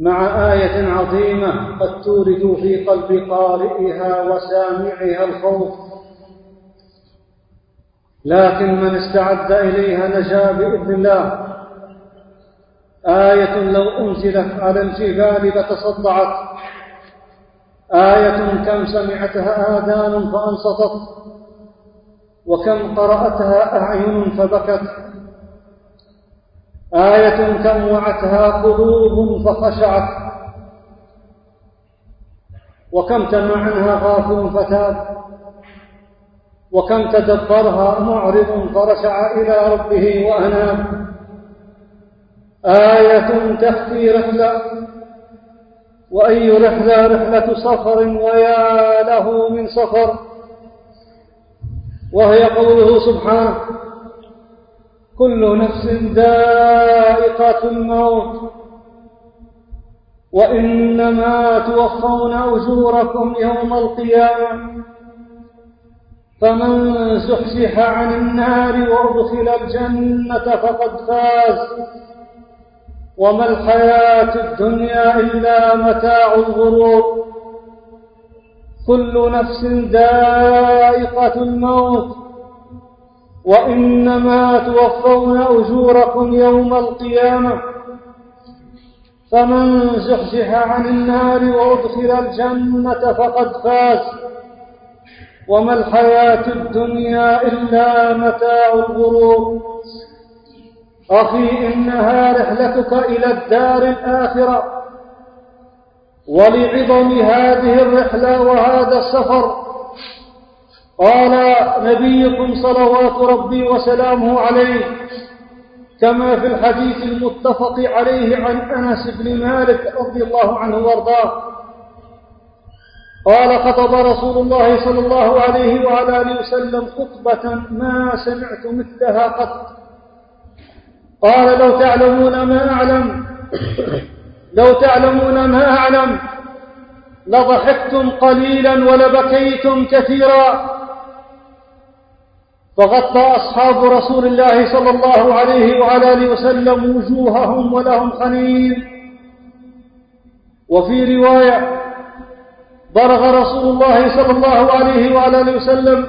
مع آية عظيمة قد تورد في قلب قارئها وسامعها الخوف. لكن من استعد إليها نجا بإذن الله. آية لو أنزلت على الجبال لتصدعت. آية كم سمعتها آذان فأنصتت. وكم قرأتها أعين فبكت. آية كم وعتها قلوب فخشعت. وكم تم عنها غافل فتاب. وكم تدبرها معرض فرشع إلى ربه وأناب. آية تخفي رحلة. وأي رحلة؟ رحلة سفر ويا له من سفر. وهي قوله سبحانه كل نفس ذائقة الموت. وإنما توفون أجوركم يوم القيامة. فمن زحزح عن النار وأدخل الجنة فقد فاز. وما الحياة الدنيا إلا متاع الغرور. كل نفس ذائقة الموت. وإنما توفون أجوركم يوم القيامة. فمن زحزح عن النار وأدخل الجنة فقد فاز. وما الحياة الدنيا إلا متاع الغرور. أخي إنها رحلتك إلى الدار الآخرة. ولعظم هذه الرحلة وهذا السفر. قال نبيكم صلوات ربي وسلامه عليه كما في الحديث المتفق عليه عن أنس بن مالك رضي الله عنه وارضاه. قال خطب رسول الله صلى الله عليه وعلى آله وسلم خطبة ما سمعت مثلها قط قال لو تعلمون ما أعلم لو تعلمون ما أعلم لضحكتم قليلا ولبكيتم كثيرا فغطى أصحاب رسول الله صلى الله عليه وعلى آله وسلم وجوههم ولهم خنين. وفي رواية ضرغ رسول الله صلى الله عليه وعلى آله وسلم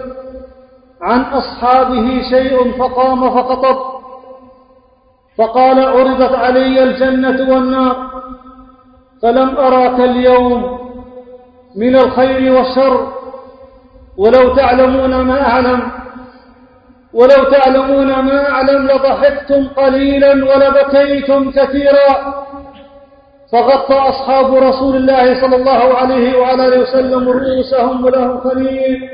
عن أصحابه شيء فقام فخطب. فقال عرضت علي الجنة والنار فلم أراك اليوم من الخير والشر ولو تعلمون ما أعلم. ولو تعلمون ما أعلم لضحكتم قليلا ولبكيتم كثيرا. فغطى أصحاب رسول الله صلى الله عليه وعلى آله وسلم رؤوسهم ولهم خليل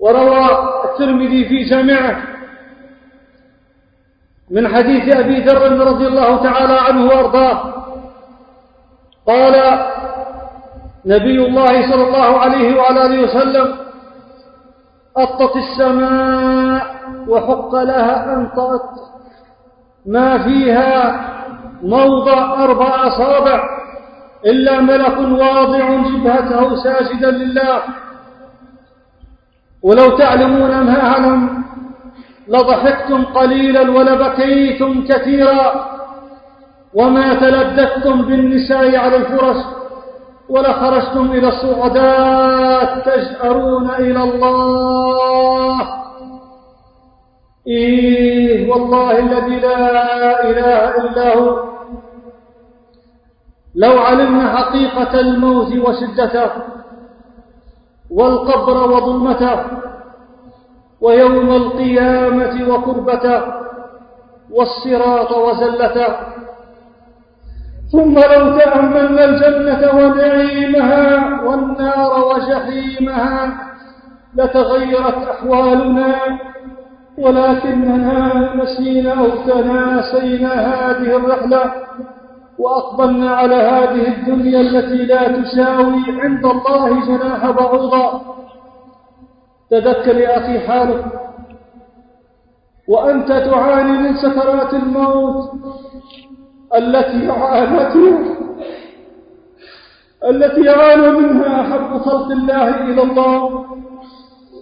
وروى الترمذي في جامعه من حديث أبي ذر رضي الله تعالى عنه وأرضاه. قال نبي الله صلى الله عليه وعلى آله وسلم أطت السماء وحق لها أن طأت. ما فيها موضع أربع أصابع إلا ملك واضع جبهته ساجدا لله. ولو تعلمون ما أعلم لضحكتم قليلا ولبكيتم كثيرا. وما تلذذتم بالنساء على الفرش ولخرجتم إلى الصعدات تجأرون إلى الله إيه والله الذي لا إله إلا هو لو علمنا حقيقة الموت وشدته والقبر وظلمته ويوم القيامة وكربته والصراط وزلته ثم لو تأملنا الجنة ونعيمها والنار وجحيمها لتغيرت أحوالنا ولكننا نسينا أو تناسينا هذه الرحلة وأقبلنا على هذه الدنيا التي لا تساوي عند الله جناح بعوضة تذكر يا أخي حالك. وأنت تعاني من سكرات الموت. التي عانته التي عانى منها أحب خلق الله إلى الله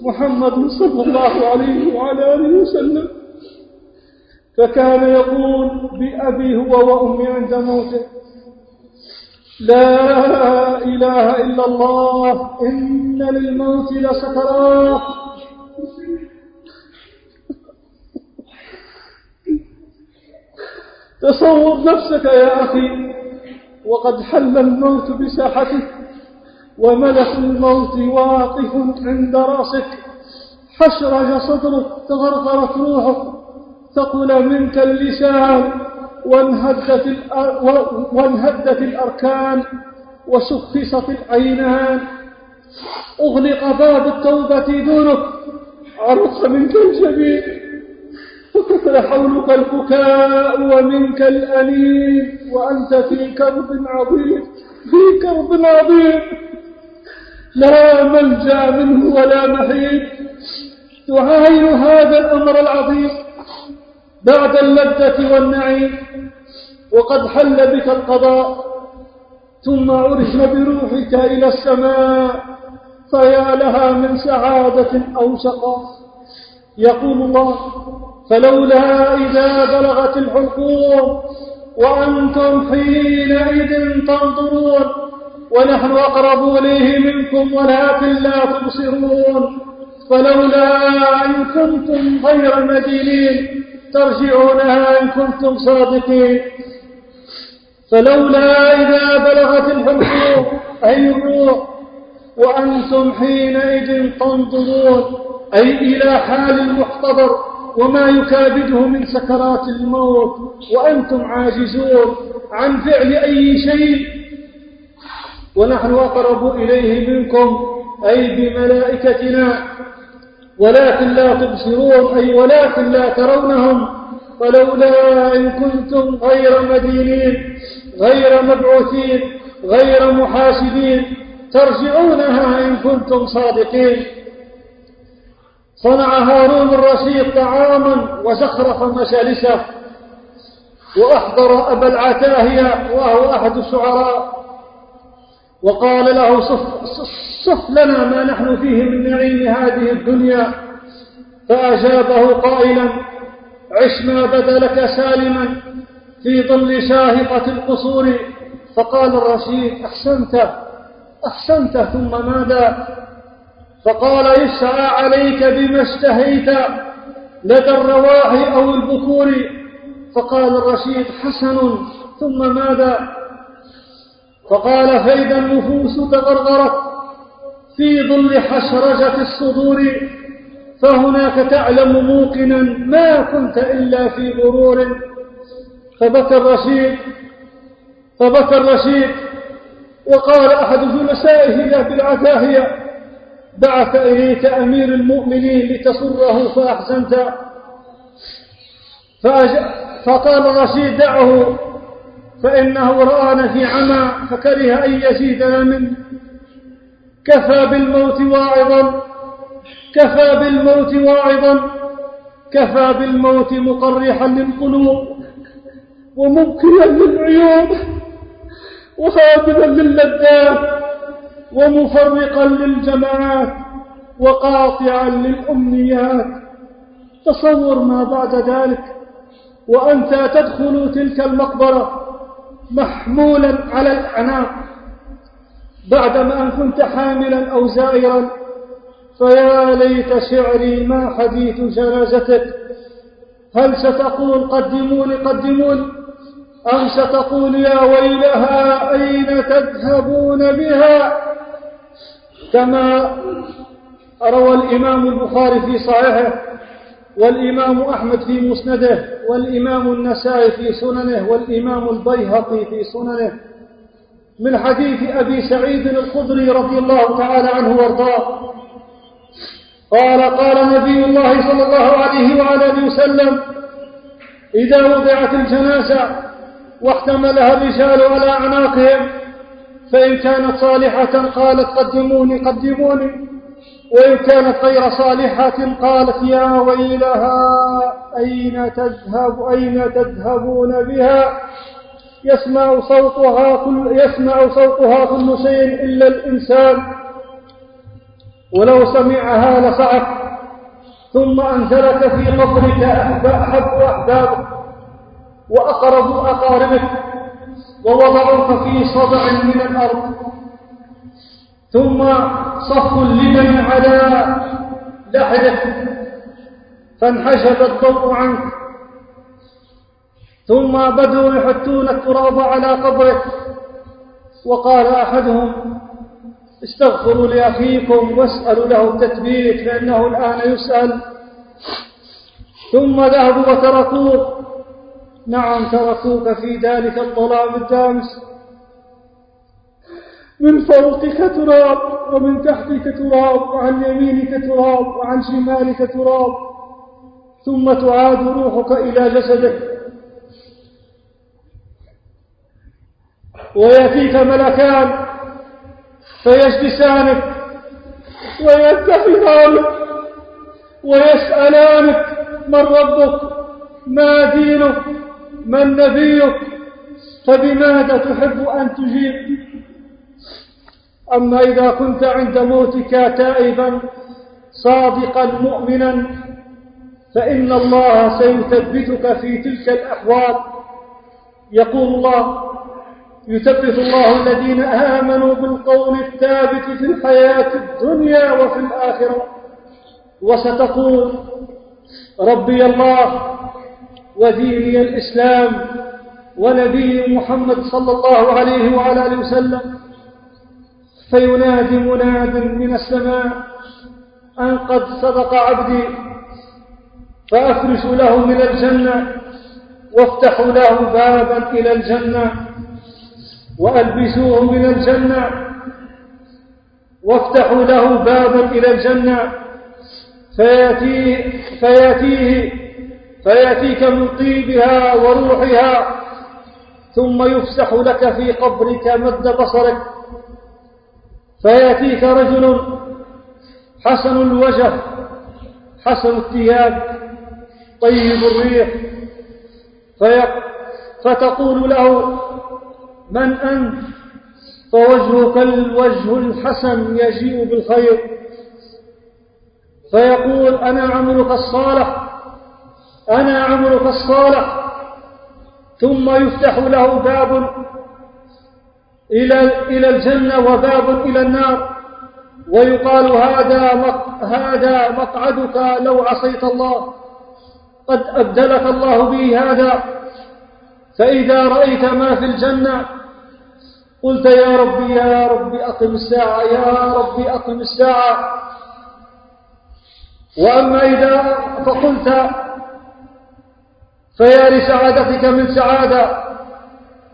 محمد صلى الله عليه وعلى آله وسلم. فكان يقول بأبي هو وأمي عند موته لا إله إلا الله إن للموت لسكرات تصور نفسك يا أخي. وقد حل الموت بساحتك وملك الموت واقف عند رأسك. حشرج صدرك تغرغرت روحك ثقل منك اللسان وانهدت, وانهدت الأركان وشخصت العينان. أغلق باب التوبة دونك عرق منك الجبين. وكثر حولك البكاء ومنك الأنين وأنت في كرب عظيم في كرب عظيم. لا ملجأ منه ولا محيط. تعاين هذا الأمر العظيم بعد اللذة والنعيم. وقد حل بك القضاء ثم عرج بروحك إلى السماء فيا لها من سعادة أو شقاء يقول الله فلولا إذا بلغت الحلقوم وأنتم حينئذ تنظرون ونحن أقرب إليه منكم ولكن لا تبصرون فلولا إن كنتم غير مدينين ترجعونها إن كنتم صادقين. فلولا إذا بلغت الحلقوم أي الروح وأنتم حينئذ تنظرون أي إلى حال المحتضر وما يكابده من سكرات الموت وأنتم عاجزون عن فعل أي شيء. ونحن أقرب إليه منكم أي بملائكتنا. ولكن لا تبصرون أي ولكن لا ترونهم. فلولا إن كنتم غير مدينين غير مبعوثين غير محاسبين ترجعونها إن كنتم صادقين. صنع هارون الرشيد طعاما وزخرف مجالسه وأحضر أبا العتاهية وهو أحد الشعراء. وقال له صف, صف لنا ما نحن فيه من نعيم هذه الدنيا. فأجابه قائلا عش ما بدا لك سالما في ظل شاهقة القصور. فقال الرشيد أحسنت أحسنت ثم ماذا؟ فقال يسعى عليك بما اشتهيت لدى الرواح أو البكور فقال الرشيد حسن ثم ماذا؟ فقال فإذا النفوس تغرغرت في ظل حشرجة الصدور فهناك تعلم موقنا ما كنت إلا في غرور. فبكى الرشيد فبكى الرشيد وقال أحد جلسائه له بالعتاهية بعث إليك أمير المؤمنين لتصره فأحزنت. فقال الرشيد دعه فإنه رآنا في عمى فكره أن يزيدنا منه. كفى بالموت واعظا كفى بالموت واعظا كفى بالموت مقرحا للقلوب ومبكيا للعيون وهادما للذات ومفرقا للجماعات وقاطعا للأمنيات. تصور ما بعد ذلك وأنت تدخل تلك المقبرة محمولا على الأعناق. بعدما أن كنت حاملا أو زائرا فيا ليت شعري ما حديث جنازتك. هل ستقول قدموني قدموني؟ أم ستقول يا ويلها أين تذهبون بها؟ كما روى الإمام البخاري في صحيحه والإمام أحمد في مسنده والإمام النسائي في سننه والإمام البيهقي في سننه من حديث أبي سعيد الخضري رضي الله تعالى عنه وارضاه. قال قال نبي الله صلى الله عليه وعلى وسلم إذا وضعت الجنازة واحتملها الرجال على أعناقهم فإن كانت صالحة قالت قدموني قدموني. وإن كانت غير صالحة قالت يا ويلها أين تذهب أين تذهبون بها؟ يسمع صوتها كل يسمع صوتها كل شيء إلا الإنسان. ولو سمعها لصعق ثم أنزلك في قبرك أحب أحبابك وأقرب أقاربك. ووضعوك في صدع من الأرض. ثم صف اللبن على لحدك فانحشب الضوء عنك. ثم بدوا يحطون التراب على قبرك. وقال أحدهم استغفروا لأخيكم واسألوا له التثبيت فإنه الآن يسأل. ثم ذهبوا وتركوه. نعم تركوك في ذلك الظلام الدامس. من فوقك تراب ومن تحتك تراب وعن يمينك تراب وعن شمالك تراب. ثم تعاد روحك إلى جسدك ويأتيك ملكان فيجلسانك ويتخذانك ويسألانك من ربك ما دينك؟ من نبيك فبماذا تحب أن تجيب؟ أما إذا كنت عند موتك تائبا صادقا مؤمنا فإن الله سيثبتك في تلك الأحوال. يقول الله يثبت الله الذين آمنوا بالقول الثابت في الحياة الدنيا وفي الآخرة. وستقول ربي الله وديني الإسلام ونبي محمد صلى الله عليه وعلى آله وسلم. فينادي مناد من السماء أن قد صدق عبدي فأفرش له من الجنة وافتحوا له بابا إلى الجنة وألبسوه من الجنة وافتحوا له بابا إلى الجنة. فيأتيه, فيأتيه فيأتيك من طيبها وروحها ثم يفسح لك في قبرك مد بصرك. فيأتيك رجل حسن الوجه حسن الثياب طيب الريح. فتقول له من أنت؟ فوجهك الوجه الحسن يجيء بالخير. فيقول أنا عملك الصالح. أنا عملك الصالح ثم يفتح له باب إلى إلى الجنة وباب إلى النار. ويقال هذا هذا مقعدك لو عصيت الله. قد أبدلك الله به هذا. فإذا رأيت ما في الجنة قلت يا ربي يا ربي أقم الساعة يا ربي أقم الساعة. وأما إذا فقلت فيا لسعادتك من سعادة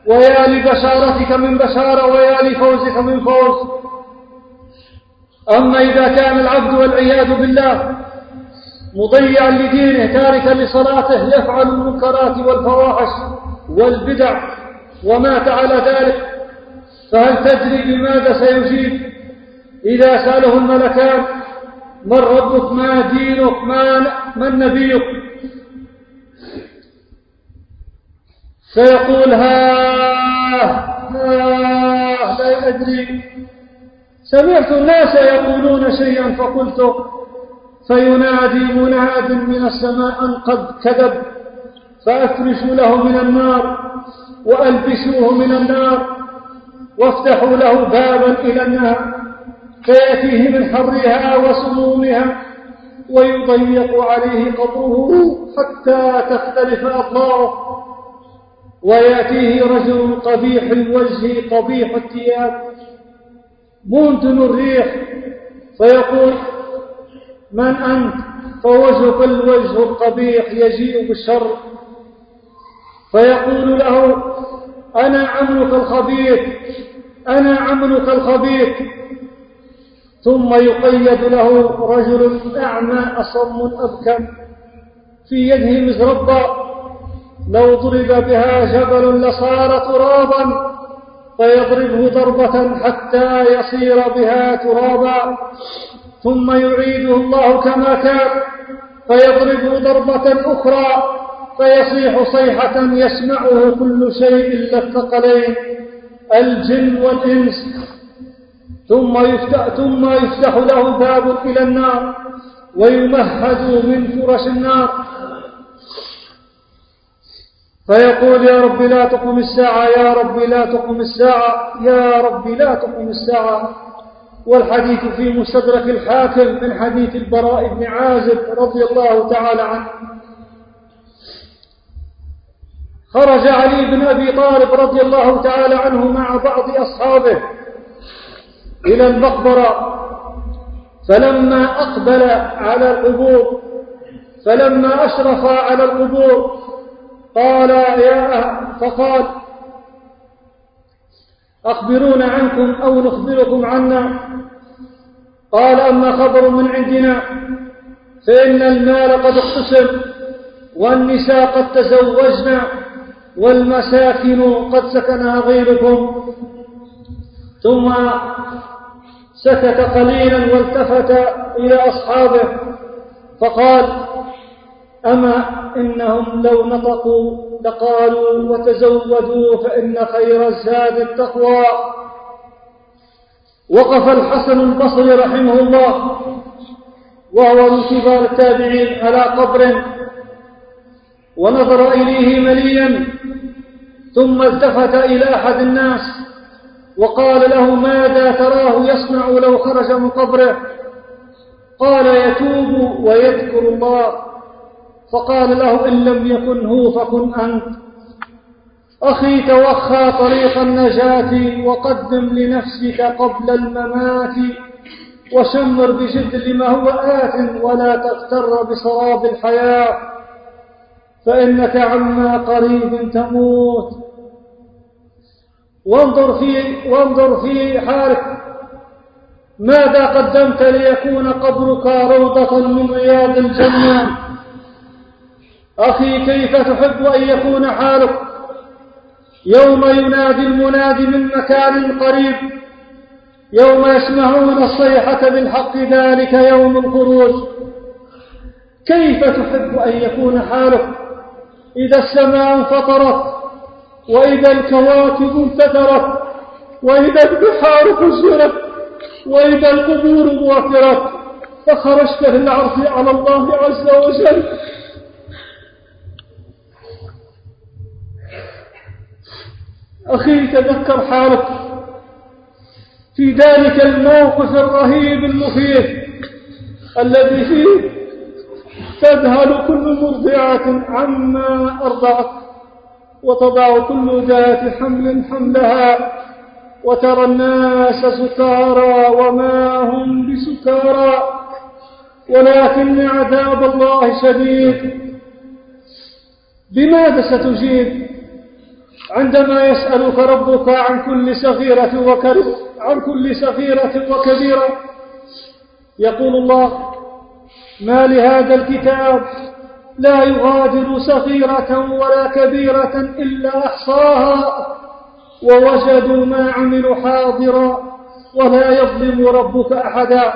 ويا لبشارتك من بشارة ويا لفوزك من فوز. أما إذا كان العبد والعياذ بالله مضيعا لدينه تاركا لصلاته يفعل المنكرات والفواحش والبدع ومات على ذلك فهل تدري بماذا سيجيب؟ إذا سأله الملكان من ربك؟ ما دينك؟ ما من نبيك؟ سيقول ها لا لا أدري. سمعت الناس يقولون شيئا فقلت فينادي مناد من السماء أن قد كذب فأفرشوا له من النار وألبسوه من النار وافتحوا له بابا إلى النار فيأتيه من حرها وسمومها ويضيق عليه قبره حتى تختلف أضلاعه ويأتيه رجل قبيح الوجه قبيح الثياب منتن الريح فيقول من أنت؟ فوجهك الوجه القبيح يجيء بالشر. فيقول له أنا عملك الخبيث أنا عملك الخبيث. ثم يقيد له رجل أعمى أصم أبكم في يده مزربة. لو ضرب بها جبل لصار ترابا فيضربه ضربة حتى يصير بها ترابا ثم يعيده الله كما كان فيضربه ضربة أخرى فيصيح صيحة يسمعه كل شيء إلا الثقلين الجن والإنس. ثم يفتح, ثم يفتح له باب إلى النار ويمهد من فرش النار. فيقول يا رب لا تقم الساعة يا رب لا تقم الساعة يا رب لا تقم الساعة. والحديث في مستدرك الحاكم من حديث البراء بن عازب رضي الله تعالى عنه. خرج علي بن أبي طالب رضي الله تعالى عنه مع بعض أصحابه إلى المقبرة. فلما أقبل على القبور فلما أشرف على القبور قال يا فقال أخبرونا عنكم أو نخبركم عنا؟ قال أما خبر من عندنا فإن المال قد اقتسم والنساء قد تزوجنا والمساكن قد سكنها غيركم. ثم سكت قليلا والتفت إلى أصحابه فقال أما إنهم لو نطقوا لقالوا وتزودوا فإن خير الزاد التقوى. وقف الحسن البصري رحمه الله وهو من كبار التابعين على قبر ونظر إليه مليا ثم التفت إلى أحد الناس وقال له ماذا تراه يصنع لو خرج من قبره؟ قال يتوب ويذكر الله. فقال له إن لم يكن هو فكن أنت. أخي توخى طريق النجاة وقدم لنفسك قبل الممات وشمر بجد لما هو آت ولا تغتر بسراب الحياة فإنك عما قريب تموت. وانظر في وانظر في حالك. ماذا قدمت ليكون قبرك روضة من رياض الجنة؟ أخي كيف تحب أن يكون حالك؟ يوم ينادي المنادي من مكان قريب يوم يسمعون الصيحة بالحق ذلك يوم الخروج. كيف تحب أن يكون حالك؟ إذا السماء انفطرت وإذا الكواكب انتثرت وإذا البحار فجرت وإذا القبور موفرت فخرجت في العرض على الله عز وجل. أخي تذكر حالك. في ذلك الموقف الرهيب المخيف الذي فيه تذهل كل مرضعة عما أرضعت وتضع كل ذات حمل حملها وترى الناس سكارى وما هم بسكارى. ولكن عذاب الله شديد. بماذا ستجيب؟ عندما يسألك ربك عن كل صغيرة وكبيرة عن كل صغيرة وكبيرة يقول الله ما لهذا الكتاب؟ لا يغادر صغيرة ولا كبيرة إلا أحصاها ووجدوا ما عملوا حاضرا ولا يظلم ربك أحدا.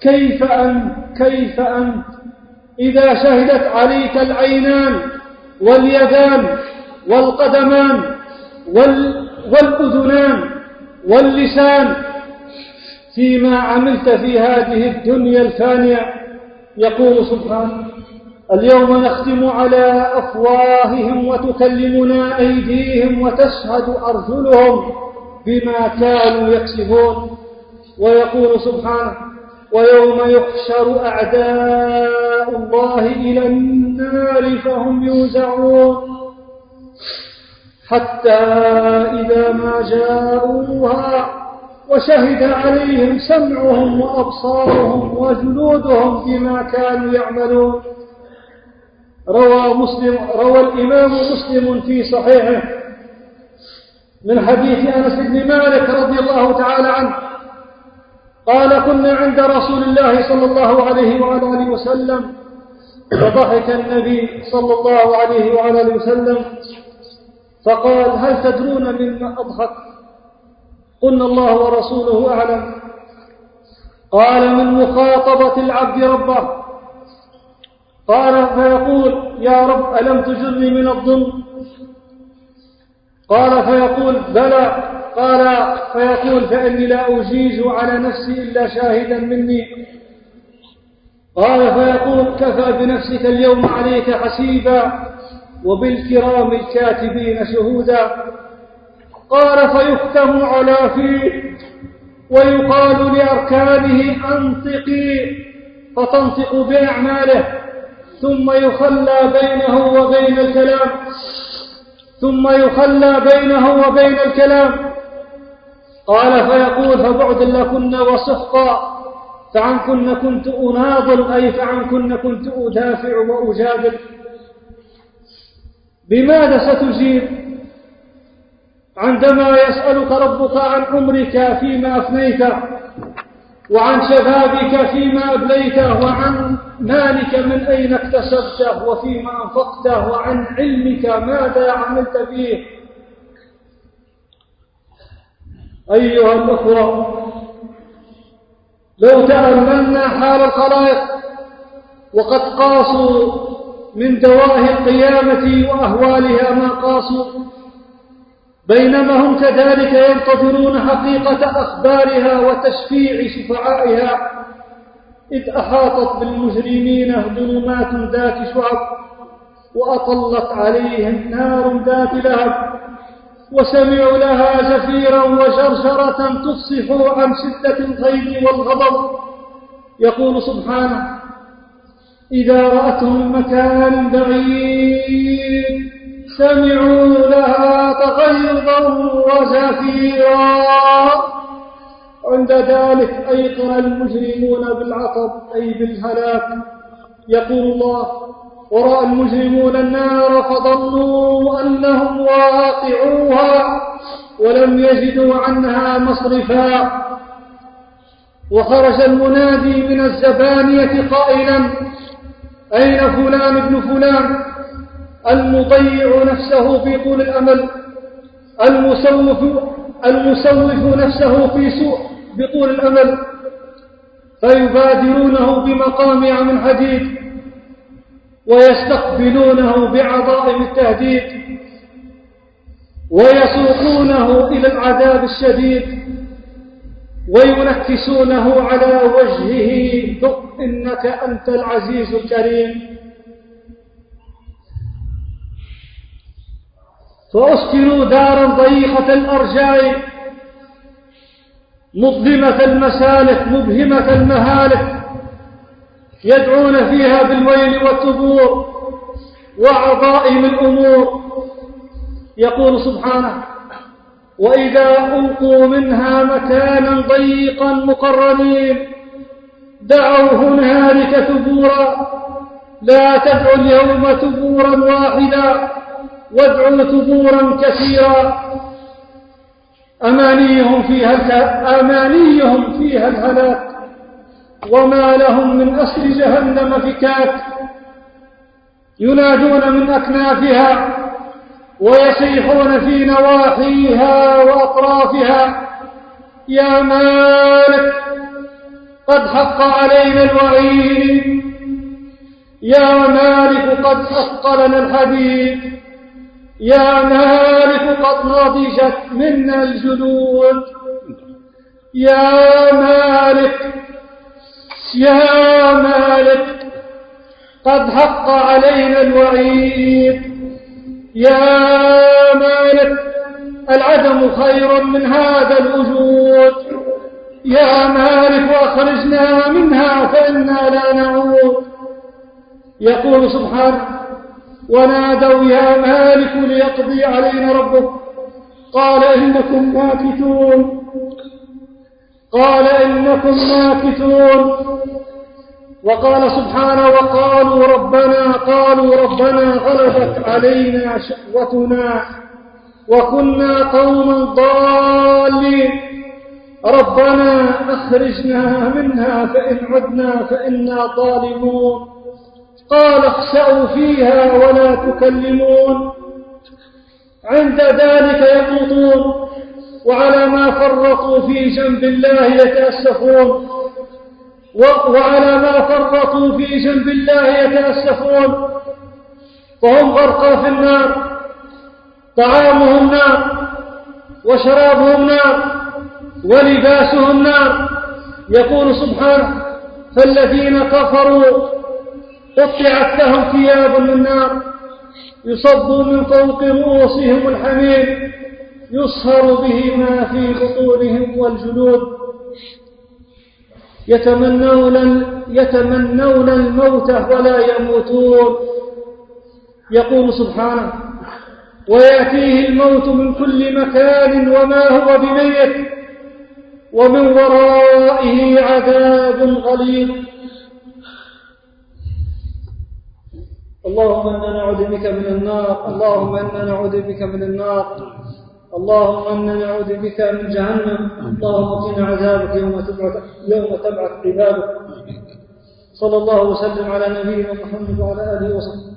كيف أنت؟ كيف أنت؟ إذا شهدت عليك العينان واليدان والقدمان والأذنان واللسان. فيما عملت في هذه الدنيا الفانية يقول سبحانه اليوم نختم على أفواههم وتكلمنا أيديهم وتشهد أرجلهم بما كانوا يكسبون. ويقول سبحانه ويوم يحشر أعداء الله إلى النار فهم يوزعون. حتى إذا ما جاءوها وشهد عليهم سمعهم وأبصارهم وجلودهم بما كانوا يعملون. روى مسلم روى الإمام مسلم في صحيحه من حديث أنس بن مالك رضي الله تعالى عنه قال كنا عند رسول الله صلى الله عليه وعلى آله وسلم فضحك النبي صلى الله عليه وعلى آله وسلم فقال هل تدرون مما أضحك؟ قلنا الله ورسوله أعلم. قال من مخاطبة العبد ربه. قال فيقول يا رب ألم تجرني من الظلم؟ قال فيقول بلى. قال فيقول فإني لا أجيز على نفسي إلا شاهدا مني. قال فيقول كفى بنفسك اليوم عليك حسيبا. وبالكرام الكاتبين شهودا. قال فيختم على فيه ويقال لأركانه أنطقي فتنطق بأعماله ثم يخلى بينه وبين الكلام ثم يخلى بينه وبين الكلام. قال فيقول فبعد لكن وسحقا فعنكن كنت أناظر أي فعنكن كنت أدافع وأجادل. بماذا ستجيب؟ عندما يسألك ربك عن عمرك فيما أفنيت وعن شبابك فيما أبليته وعن مالك من أين اكتسبته وفيما أنفقته وعن علمك ماذا عملت فيه. أيها الأخوة لو تأملنا حال الخلائق وقد قاسوا من دواهي القيامة وأهوالها ما قاسوا بينما هم كذلك ينتظرون حقيقة أخبارها وتشفيع شفعائها. إذ أحاطت بالمجرمين ظلمات ذات شعب وأطلت عليهم نار ذات لهب. وسمعوا لها زفيرا وشرشرة تفصح عن شدة الغيظ والغضب. يقول سبحانه إذا رأتهم مكان بعيد سمعوا لها تغيظا وزفيرا. عند ذلك أيقن المجرمون بالعطب أي بالهلاك. يقول الله ورأى المجرمون النار فظنوا أنهم واقعوها ولم يجدوا عنها مصرفا. وخرج المنادي من الزبانية قائلا أين فلان ابن فلان؟ المضيع نفسه في طول الأمل. المسوف المسوف نفسه في سوء بطول الأمل. فيبادرونه بمقامع من حديد ويستقبلونه بعظائم التهديد ويسوقونه إلى العذاب الشديد. وينكسونه على وجهه. ذق إنك أنت العزيز الكريم. فأسكنوا دارا ضيقة الأرجاء مظلمة المسالك مبهمة المهالك يدعون فيها بالويل والثبور وعظائم الأمور. يقول سبحانه وإذا ألقوا منها مكانا ضيقا مقرنين دعوا هنالك ثبورا لا تدعوا اليوم ثبورا واحدا وادعوا ثبورا كثيرا. أمانيهم فيها أمانيهم فيها الهلاك. وما لهم من أسر جهنم فكاك ينادون من أكنافها. ويصيحون في نواحيها وأطرافها يا مالك قد حق علينا الوعيد. يا مالك قد أثقلنا الحديد. يا مالك قد نضجت منا الجلود يا مالك يا مالك قد حق علينا الوعيد. يا مالك العدم خير من هذا الوجود. يا مالك أخرجنا منها فإنا لا نعود. يقول سبحانه ونادوا يا مالك ليقضي علينا ربك. قال إنكم ماكثون. قال إنكم ماكثون. وقال سبحانه وقالوا ربنا قالوا ربنا غلبت علينا شقوتنا وكنا قوما ضالين. ربنا أخرجنا منها فإن عدنا فإنا ظالمون. قال اخسأوا فيها ولا تكلمون. عند ذلك يموتون وعلى ما فرطوا في جنب الله يتأسفون. وعلى ما فرطوا في جنب الله يتأسفون. فهم غرقى في النار طعامهم نار وشرابهم نار ولباسهم نار. يقول سبحانه فالذين كفروا قطعت لهم ثياب من نار يصب من فوق رؤوسهم الحميم يصهر به ما في بطونهم والجلود. يتمنون يتمنون الموت ولا يموتون. يقول سبحانه ويأتيه الموت من كل مكان وما هو بميت ومن ورائه عذاب غليظ. اللهم إنا نعوذ بك من النار اللهم إنا نعوذ بك من النار. اللهم إنا نعوذ بك من جهنم. اللهم قنا عذابك يوم تبعث يوم تبعث عبادك صلى الله وسلم على نبينا محمد وعلى آله وصحبه.